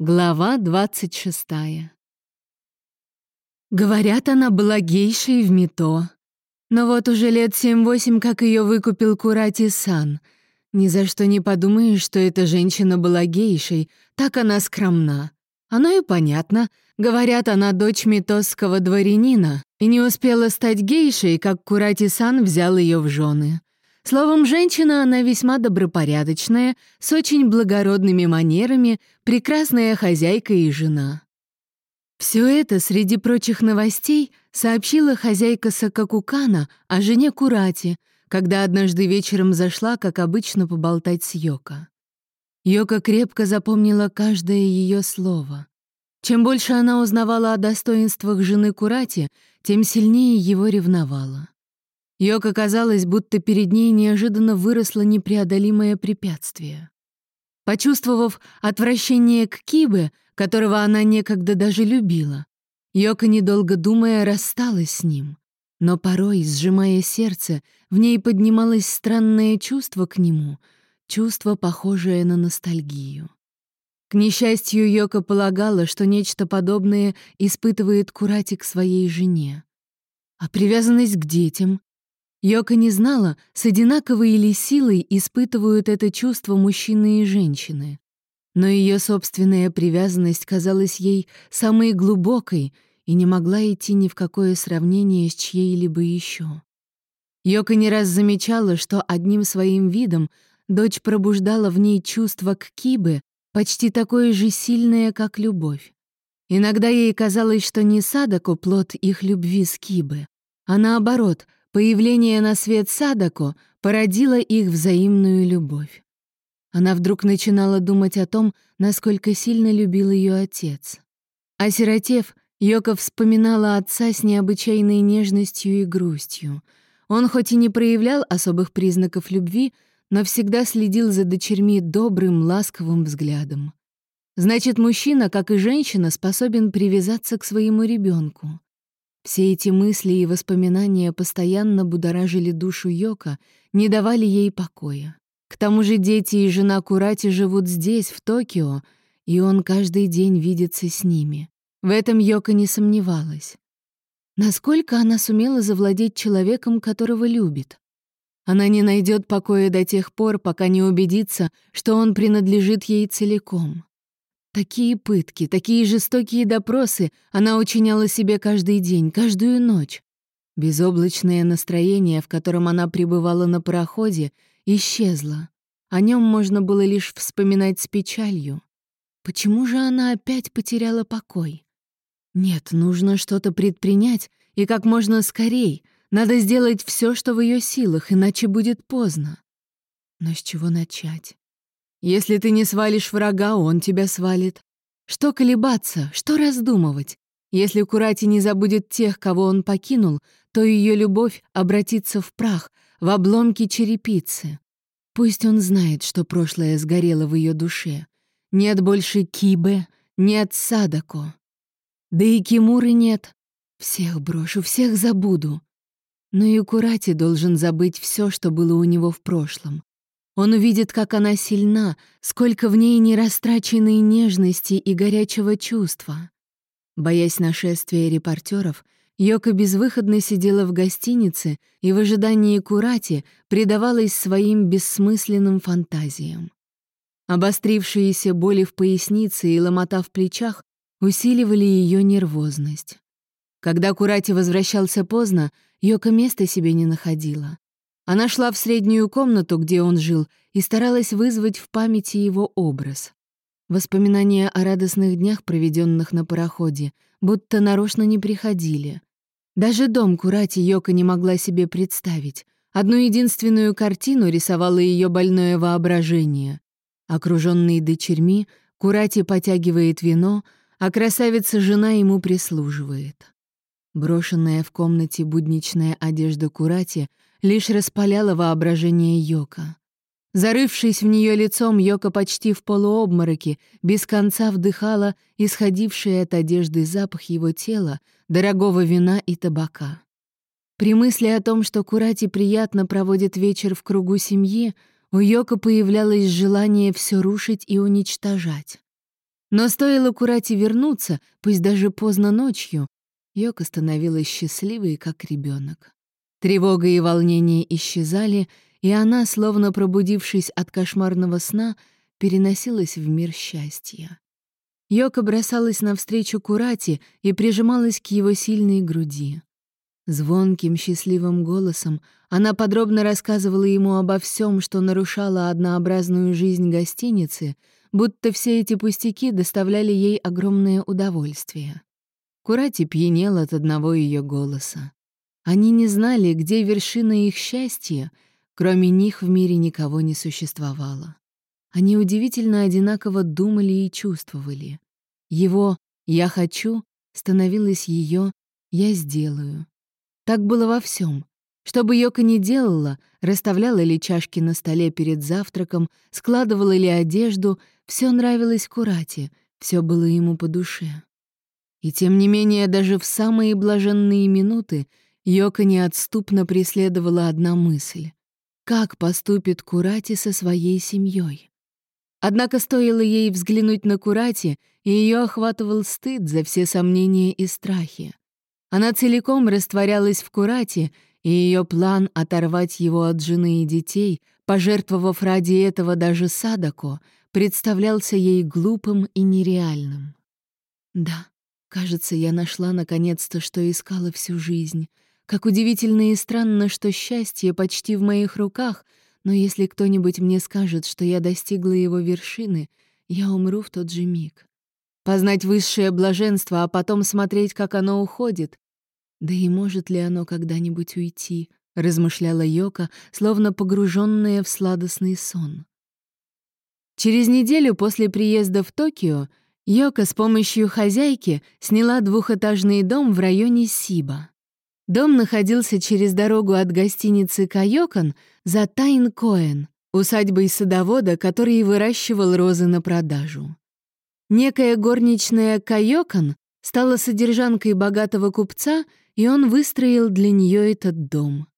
Глава двадцать шестая. Говорят, она была гейшей в Мито. Но вот уже лет семь-восемь, как ее выкупил Курати-сан. Ни за что не подумаешь, что эта женщина была гейшей, так она скромна. Оно и понятно. Говорят, она дочь митосского дворянина и не успела стать гейшей, как Курати-сан взял ее в жены. Словом, женщина она весьма добропорядочная, с очень благородными манерами, прекрасная хозяйка и жена. Все это среди прочих новостей сообщила хозяйка Сакакукана о жене Курати, когда однажды вечером зашла, как обычно, поболтать с Йоко. Йока крепко запомнила каждое ее слово. Чем больше она узнавала о достоинствах жены Курати, тем сильнее его ревновала. Йока казалось, будто перед ней неожиданно выросло непреодолимое препятствие. Почувствовав отвращение к Кибе, которого она некогда даже любила, Йока, недолго думая, рассталась с ним. Но порой, сжимая сердце, в ней поднималось странное чувство к нему, чувство, похожее на ностальгию. К несчастью, Йока полагала, что нечто подобное испытывает Курати к своей жене. А привязанность к детям, Йока не знала, с одинаковой ли силой испытывают это чувство мужчины и женщины. Но ее собственная привязанность казалась ей самой глубокой и не могла идти ни в какое сравнение с чьей-либо еще. Йока не раз замечала, что одним своим видом дочь пробуждала в ней чувство к Кибе, почти такое же сильное, как любовь. Иногда ей казалось, что не Садако плод их любви с Кибе, а наоборот — Появление на свет Садако породило их взаимную любовь. Она вдруг начинала думать о том, насколько сильно любил ее отец. Осиротев, Йока вспоминала отца с необычайной нежностью и грустью. Он хоть и не проявлял особых признаков любви, но всегда следил за дочерьми добрым, ласковым взглядом. Значит, мужчина, как и женщина, способен привязаться к своему ребенку. Все эти мысли и воспоминания постоянно будоражили душу Йока, не давали ей покоя. К тому же дети и жена Курати живут здесь, в Токио, и он каждый день видится с ними. В этом Йока не сомневалась. Насколько она сумела завладеть человеком, которого любит? Она не найдет покоя до тех пор, пока не убедится, что он принадлежит ей целиком. Такие пытки, такие жестокие допросы она учиняла себе каждый день, каждую ночь. Безоблачное настроение, в котором она пребывала на пароходе, исчезло. О нем можно было лишь вспоминать с печалью. Почему же она опять потеряла покой? Нет, нужно что-то предпринять, и как можно скорей. Надо сделать все, что в ее силах, иначе будет поздно. Но с чего начать? Если ты не свалишь врага, он тебя свалит. Что колебаться, что раздумывать? Если Курати не забудет тех, кого он покинул, то ее любовь обратится в прах, в обломки черепицы. Пусть он знает, что прошлое сгорело в ее душе. Нет больше Кибе, нет Садако. Да и Кимуры нет. Всех брошу, всех забуду. Но и Курати должен забыть все, что было у него в прошлом. Он увидит, как она сильна, сколько в ней нерастраченной нежности и горячего чувства. Боясь нашествия репортеров, Йока безвыходно сидела в гостинице и в ожидании Курати предавалась своим бессмысленным фантазиям. Обострившиеся боли в пояснице и ломота в плечах усиливали ее нервозность. Когда Курати возвращался поздно, Йока места себе не находила. Она шла в среднюю комнату, где он жил, и старалась вызвать в памяти его образ. Воспоминания о радостных днях, проведенных на пароходе, будто нарочно не приходили. Даже дом Курати Йока не могла себе представить. Одну единственную картину рисовало ее больное воображение. Окруженный дочерьми, Курати потягивает вино, а красавица-жена ему прислуживает. Брошенная в комнате будничная одежда Курати лишь распаляла воображение Йока. Зарывшись в нее лицом, Йока почти в полуобмороке, без конца вдыхала исходивший от одежды запах его тела, дорогого вина и табака. При мысли о том, что Курати приятно проводит вечер в кругу семьи, у Йока появлялось желание все рушить и уничтожать. Но стоило Курати вернуться, пусть даже поздно ночью, Йока становилась счастливой, как ребенок. Тревога и волнение исчезали, и она, словно пробудившись от кошмарного сна, переносилась в мир счастья. Йока бросалась навстречу Курати и прижималась к его сильной груди. Звонким, счастливым голосом она подробно рассказывала ему обо всем, что нарушало однообразную жизнь гостиницы, будто все эти пустяки доставляли ей огромное удовольствие. Курати пьянел от одного ее голоса. Они не знали, где вершина их счастья, кроме них в мире никого не существовало. Они удивительно одинаково думали и чувствовали. Его «я хочу» становилось ее «я сделаю». Так было во всем. Что бы Йока ни делала, расставляла ли чашки на столе перед завтраком, складывала ли одежду, все нравилось Курате, все было ему по душе. И тем не менее, даже в самые блаженные минуты Йока неотступно преследовала одна мысль. Как поступит Курати со своей семьей? Однако стоило ей взглянуть на Курати, и ее охватывал стыд за все сомнения и страхи. Она целиком растворялась в Курате, и ее план оторвать его от жены и детей, пожертвовав ради этого даже Садако, представлялся ей глупым и нереальным. Да, кажется, я нашла наконец-то, что искала всю жизнь. Как удивительно и странно, что счастье почти в моих руках, но если кто-нибудь мне скажет, что я достигла его вершины, я умру в тот же миг. Познать высшее блаженство, а потом смотреть, как оно уходит. Да и может ли оно когда-нибудь уйти, размышляла Йока, словно погруженная в сладостный сон. Через неделю после приезда в Токио Йока с помощью хозяйки сняла двухэтажный дом в районе Сиба. Дом находился через дорогу от гостиницы «Кайокон» за Тайн-Коэн, усадьбой садовода, который выращивал розы на продажу. Некая горничная Кайокон стала содержанкой богатого купца, и он выстроил для нее этот дом.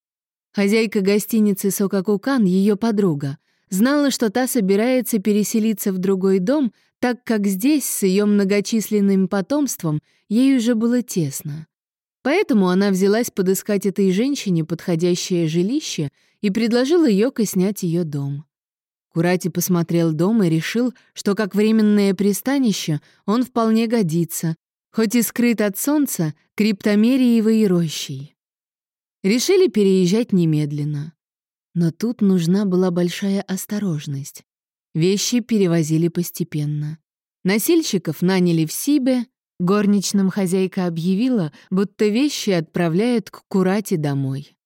Хозяйка гостиницы Сокакукан, ее подруга, знала, что та собирается переселиться в другой дом, так как здесь с ее многочисленным потомством ей уже было тесно. Поэтому она взялась подыскать этой женщине подходящее жилище и предложила Йоко снять ее дом. Курати посмотрел дом и решил, что как временное пристанище он вполне годится, хоть и скрыт от солнца криптомериевой рощей. Решили переезжать немедленно. Но тут нужна была большая осторожность. Вещи перевозили постепенно. Носильщиков наняли в Сибе, горничным хозяйка объявила, будто вещи отправляют к Курате домой.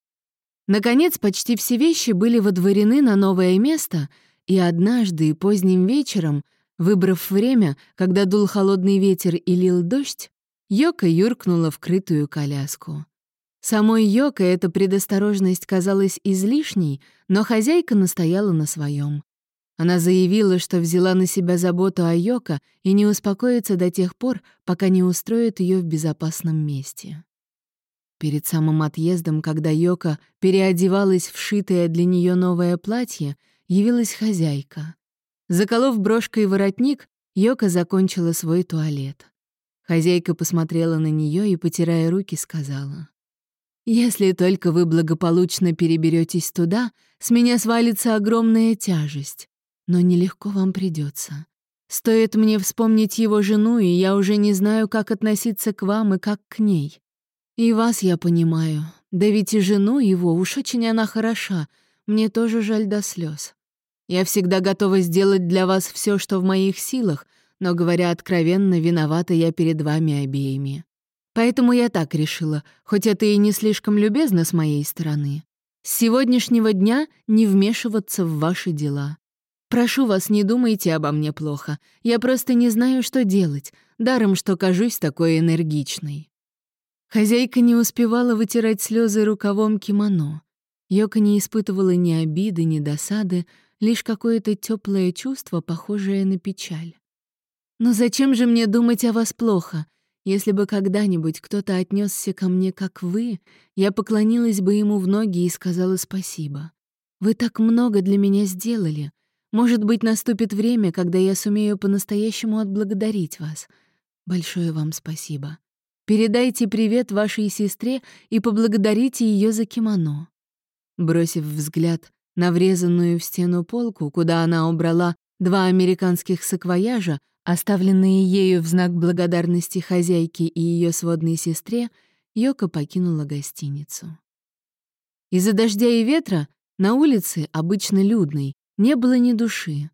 Наконец, почти все вещи были водворены на новое место, и однажды поздним вечером, выбрав время, когда дул холодный ветер и лил дождь, Йока юркнула в крытую коляску. Самой Йока эта предосторожность казалась излишней, но хозяйка настояла на своем. Она заявила, что взяла на себя заботу о Йока и не успокоится до тех пор, пока не устроит ее в безопасном месте. Перед самым отъездом, когда Йока переодевалась в шитое для нее новое платье, явилась хозяйка. Заколов брошкой воротник, Йока закончила свой туалет. Хозяйка посмотрела на нее и, потирая руки, сказала — если только вы благополучно переберетесь туда, с меня свалится огромная тяжесть. Но нелегко вам придется. Стоит мне вспомнить его жену, и я уже не знаю, как относиться к вам и как к ней. И вас я понимаю. Да ведь и жену его, уж очень она хороша. Мне тоже жаль до слез. Я всегда готова сделать для вас все, что в моих силах, но, говоря откровенно, виновата я перед вами обеими. Поэтому я так решила, хоть это и не слишком любезно с моей стороны. С сегодняшнего дня не вмешиваться в ваши дела. Прошу вас, не думайте обо мне плохо. Я просто не знаю, что делать, даром, что кажусь такой энергичной». Хозяйка не успевала вытирать слезы рукавом кимоно. Йока не испытывала ни обиды, ни досады, лишь какое-то теплое чувство, похожее на печаль. «Но зачем же мне думать о вас плохо? Если бы когда-нибудь кто-то отнесся ко мне, как вы, я поклонилась бы ему в ноги и сказала спасибо. Вы так много для меня сделали. Может быть, наступит время, когда я сумею по-настоящему отблагодарить вас. Большое вам спасибо. Передайте привет вашей сестре и поблагодарите ее за кимоно». Бросив взгляд на врезанную в стену полку, куда она убрала два американских саквояжа, оставленные ею в знак благодарности хозяйке и ее сводной сестре, Йока покинула гостиницу. Из-за дождя и ветра на улице, обычно людной, не было ни души.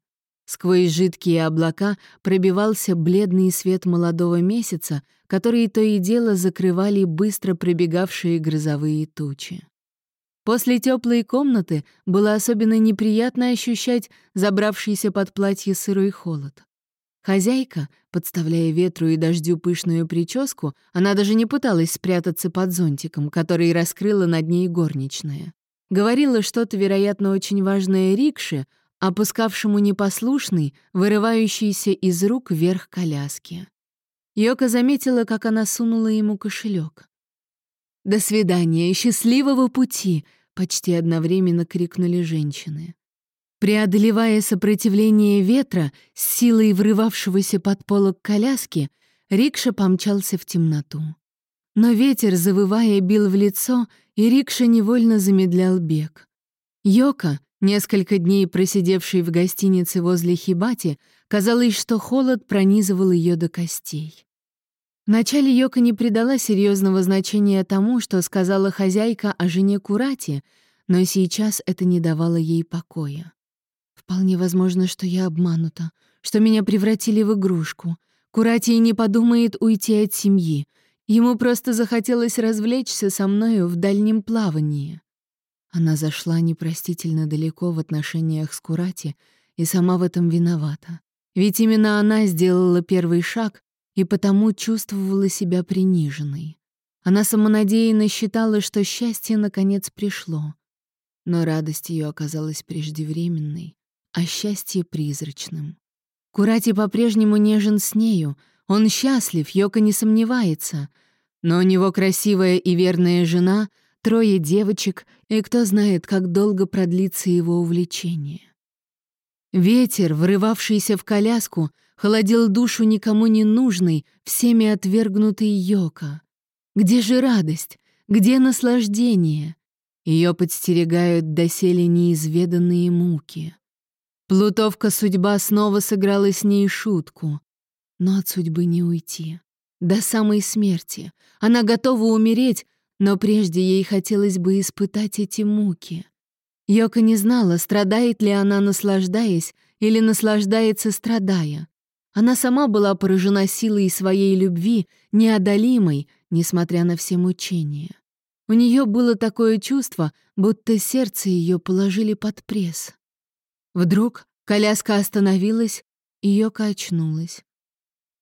Сквозь жидкие облака пробивался бледный свет молодого месяца, который то и дело закрывали быстро пробегавшие грозовые тучи. После теплой комнаты было особенно неприятно ощущать забравшийся под платье сырой холод. Хозяйка, подставляя ветру и дождю пышную прическу, она даже не пыталась спрятаться под зонтиком, который раскрыла над ней горничная. Говорила что-то, вероятно, очень важное Рикше, опускавшему непослушный, вырывающийся из рук вверх коляски. Йока заметила, как она сунула ему кошелек. «До свидания, счастливого пути!» — почти одновременно крикнули женщины. Преодолевая сопротивление ветра, с силой врывавшегося под полок коляски, рикша помчался в темноту. Но ветер, завывая, бил в лицо, и рикша невольно замедлял бег. Йока, несколько дней просидевший в гостинице возле Хибати, казалось, что холод пронизывал ее до костей. Вначале Йока не придала серьезного значения тому, что сказала хозяйка о жене Курати, но сейчас это не давало ей покоя. Вполне возможно, что я обманута, что меня превратили в игрушку. Курати не подумает уйти от семьи. Ему просто захотелось развлечься со мною в дальнем плавании. Она зашла непростительно далеко в отношениях с Курати и сама в этом виновата. Ведь именно она сделала первый шаг и потому чувствовала себя приниженной. Она самонадеянно считала, что счастье наконец пришло. Но радость ее оказалась преждевременной а счастье призрачным. Курати по-прежнему нежен с нею, он счастлив, Йока не сомневается, но у него красивая и верная жена, трое девочек, и кто знает, как долго продлится его увлечение. Ветер, врывавшийся в коляску, холодил душу никому не нужной, всеми отвергнутой Йока. Где же радость? Где наслаждение? Ее подстерегают доселе неизведанные муки. Плутовка судьба снова сыграла с ней шутку. Но от судьбы не уйти. До самой смерти. Она готова умереть, но прежде ей хотелось бы испытать эти муки. Йока не знала, страдает ли она, наслаждаясь, или наслаждается, страдая. Она сама была поражена силой своей любви, неодолимой, несмотря на все мучения. У нее было такое чувство, будто сердце ее положили под пресс. Вдруг коляска остановилась, и Йока очнулась.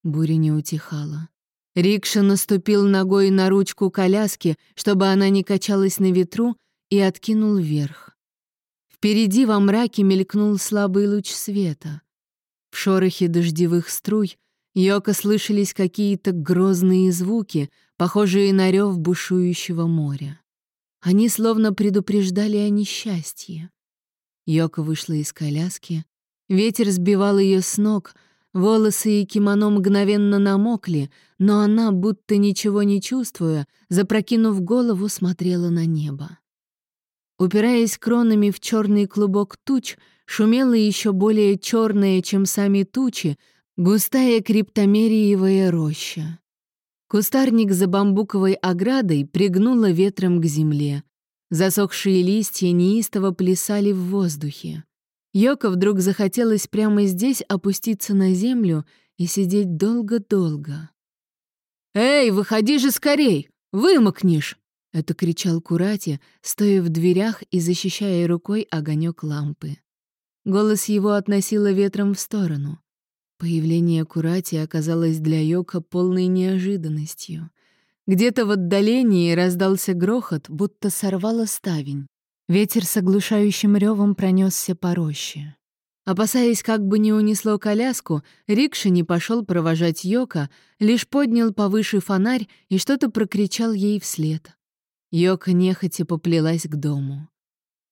Буря не утихала. Рикша наступил ногой на ручку коляски, чтобы она не качалась на ветру, и откинул вверх. Впереди во мраке мелькнул слабый луч света. В шорохе дождевых струй Йока слышались какие-то грозные звуки, похожие на рев бушующего моря. Они словно предупреждали о несчастье. Йока вышла из коляски. Ветер сбивал ее с ног, волосы и кимоно мгновенно намокли, но она, будто ничего не чувствуя, запрокинув голову, смотрела на небо. Упираясь кронами в черный клубок туч, шумела еще более черная, чем сами тучи, густая криптомериевая роща. Кустарник за бамбуковой оградой пригнуло ветром к земле, Засохшие листья неистово плясали в воздухе. Йоко вдруг захотелось прямо здесь опуститься на землю и сидеть долго-долго. «Эй, выходи же скорей! Вымокнешь!» — это кричал Курати, стоя в дверях и защищая рукой огонек лампы. Голос его относило ветром в сторону. Появление Курати оказалось для Йока полной неожиданностью. Где-то в отдалении раздался грохот, будто сорвало ставень. Ветер с оглушающим ревом пронесся по роще. Опасаясь, как бы не унесло коляску, Рикша не пошел провожать Йока, лишь поднял повыше фонарь и что-то прокричал ей вслед. Йока нехотя поплелась к дому.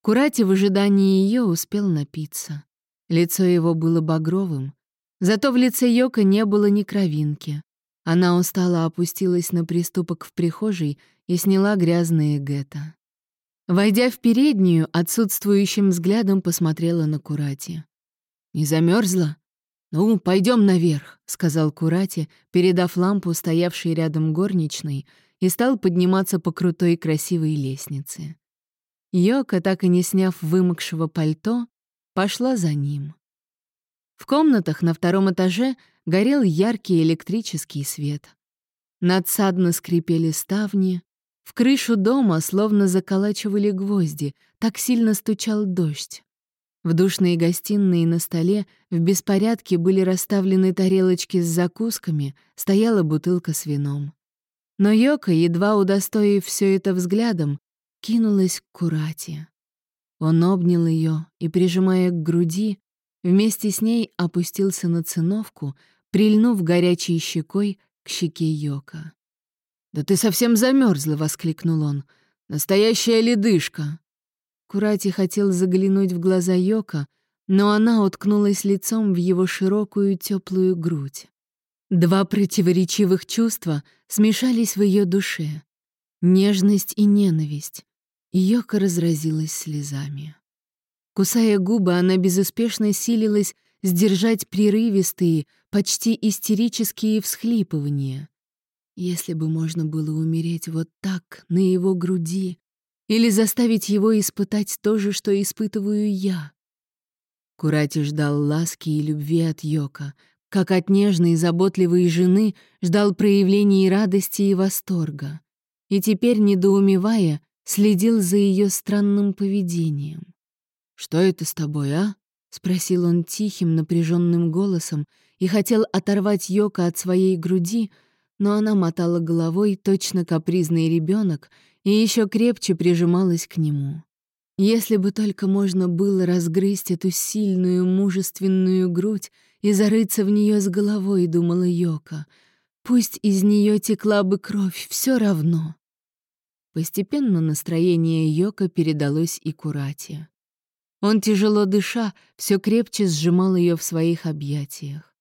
Курати в ожидании ее успел напиться. Лицо его было багровым, зато в лице Йока не было ни кровинки. Она устало опустилась на приступок в прихожей и сняла грязные гетто. Войдя в переднюю, отсутствующим взглядом посмотрела на Курати. «Не замерзла? Ну, пойдем наверх», — сказал Курати, передав лампу, стоявшей рядом горничной, и стал подниматься по крутой красивой лестнице. Йока, так и не сняв вымокшего пальто, пошла за ним. В комнатах на втором этаже горел яркий электрический свет. Надсадно скрипели ставни, в крышу дома словно заколачивали гвозди, так сильно стучал дождь. В душной гостиной на столе в беспорядке были расставлены тарелочки с закусками, стояла бутылка с вином. Но Йока, едва удостоив все это взглядом, кинулась к Курате. Он обнял ее и, прижимая к груди, вместе с ней опустился на циновку, прильнув горячей щекой к щеке Йока. «Да ты совсем замерзла!» — воскликнул он. «Настоящая ледышка!» Курати хотел заглянуть в глаза Йока, но она уткнулась лицом в его широкую теплую грудь. Два противоречивых чувства смешались в ее душе — нежность и ненависть. Йока разразилась слезами. Кусая губы, она безуспешно силилась сдержать прерывистые, почти истерические всхлипывания. Если бы можно было умереть вот так, на его груди, или заставить его испытать то же, что испытываю я. Курати ждал ласки и любви от Йока, как от нежной и заботливой жены ждал проявлений радости и восторга. И теперь, недоумевая, следил за ее странным поведением. «Что это с тобой, а?» — спросил он тихим, напряженным голосом и хотел оторвать Йока от своей груди — но она мотала головой, точно капризный ребенок, и еще крепче прижималась к нему. Если бы только можно было разгрызть эту сильную, мужественную грудь и зарыться в нее с головой, думала Йока. Пусть из нее текла бы кровь, все равно. Постепенно настроение Йока передалось и Курате. Он, тяжело дыша, все крепче сжимал ее в своих объятиях.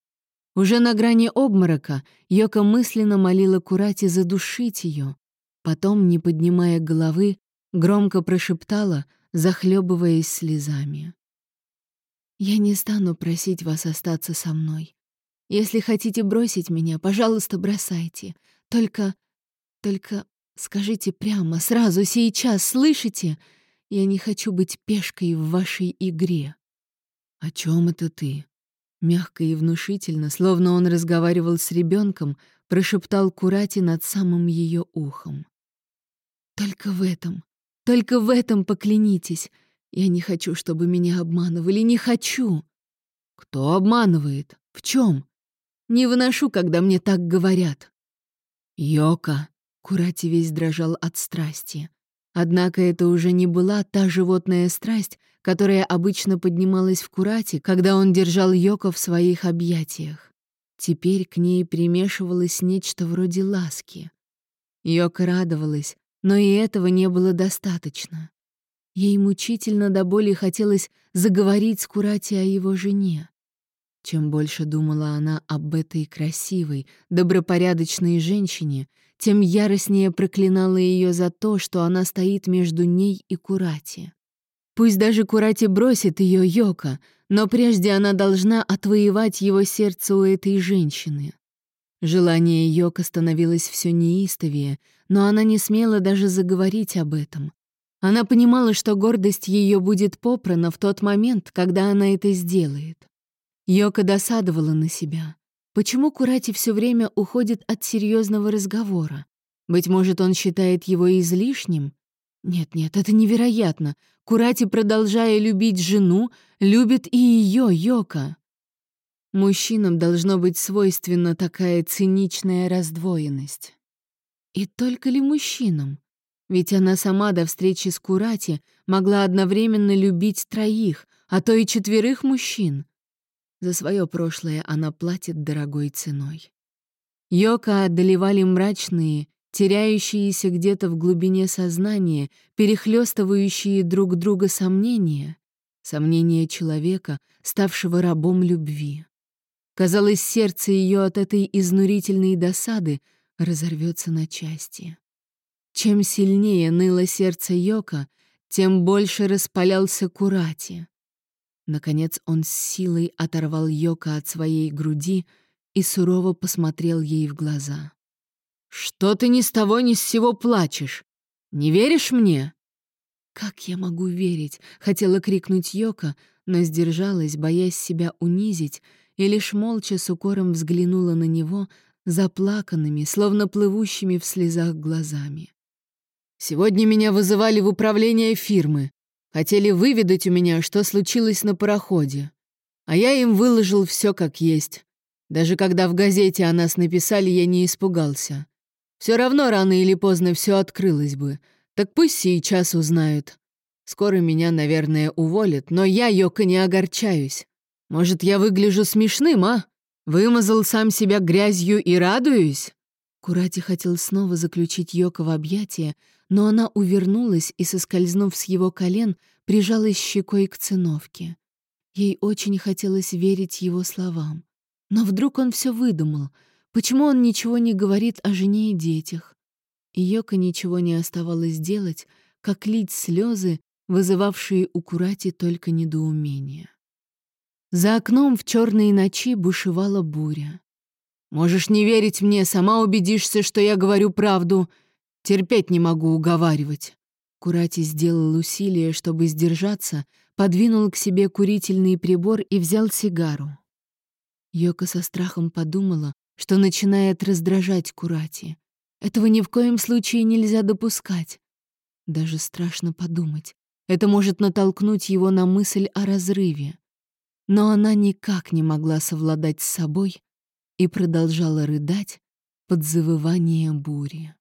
Уже на грани обморока Йока мысленно молила Курати задушить ее. Потом, не поднимая головы, громко прошептала, захлебываясь слезами. «Я не стану просить вас остаться со мной. Если хотите бросить меня, пожалуйста, бросайте. Только... только скажите прямо, сразу, сейчас, слышите? Я не хочу быть пешкой в вашей игре». «О чем это ты?» Мягко и внушительно, словно он разговаривал с ребенком, прошептал Курати над самым ее ухом. «Только в этом, только в этом поклянитесь. Я не хочу, чтобы меня обманывали, не хочу!» «Кто обманывает? В чем? Не выношу, когда мне так говорят». «Йока!» — Курати весь дрожал от страсти. Однако это уже не была та животная страсть, которая обычно поднималась в Курате, когда он держал Йоко в своих объятиях. Теперь к ней примешивалось нечто вроде ласки. Йока радовалась, но и этого не было достаточно. Ей мучительно до боли хотелось заговорить с Курати о его жене. Чем больше думала она об этой красивой, добропорядочной женщине, тем яростнее проклинала ее за то, что она стоит между ней и Курати. Пусть даже Курати бросит ее Йока, но прежде она должна отвоевать его сердце у этой женщины. Желание Йока становилось все неистовее, но она не смела даже заговорить об этом. Она понимала, что гордость ее будет попрана в тот момент, когда она это сделает. Йока досадовала на себя. Почему Курати все время уходит от серьезного разговора? Быть может, он считает его излишним? Нет-нет, это невероятно. Курати, продолжая любить жену, любит и ее, Йока. Мужчинам должно быть свойственна такая циничная раздвоенность. И только ли мужчинам? Ведь она сама до встречи с Курати могла одновременно любить троих, а то и четверых мужчин. За свое прошлое она платит дорогой ценой. Йока одолевали мрачные, теряющиеся где-то в глубине сознания, перехлестывающие друг друга сомнения, Сомнение человека, ставшего рабом любви. Казалось, сердце ее от этой изнурительной досады разорвется на части. Чем сильнее ныло сердце Йока, тем больше распалялся Курати. Наконец он с силой оторвал Йока от своей груди и сурово посмотрел ей в глаза. «Что ты ни с того ни с сего плачешь? Не веришь мне?» «Как я могу верить?» — хотела крикнуть Йока, но сдержалась, боясь себя унизить, и лишь молча с укором взглянула на него заплаканными, словно плывущими в слезах глазами. Сегодня меня вызывали в управление фирмы. Хотели выведать у меня, что случилось на пароходе. А я им выложил все как есть. Даже когда в газете о нас написали, я не испугался. Все равно рано или поздно все открылось бы. Так пусть сейчас узнают. Скоро меня, наверное, уволят, но я, Йока, не огорчаюсь. Может, я выгляжу смешным, а? Вымазал сам себя грязью и радуюсь? Курати хотел снова заключить Йока в объятия, но она увернулась и, соскользнув с его колен, прижалась щекой к циновке. Ей очень хотелось верить его словам. Но вдруг он все выдумал. Почему он ничего не говорит о жене и детях? И Йока ничего не оставалось делать, как лить слезы, вызывавшие у Курати только недоумение. За окном в черные ночи бушевала буря. Можешь не верить мне, сама убедишься, что я говорю правду. Терпеть не могу уговаривать». Курати сделал усилие, чтобы сдержаться, подвинул к себе курительный прибор и взял сигару. Йока со страхом подумала, что начинает раздражать Курати. Этого ни в коем случае нельзя допускать. Даже страшно подумать. Это может натолкнуть его на мысль о разрыве. Но она никак не могла совладать с собой и продолжала рыдать под завывание бури.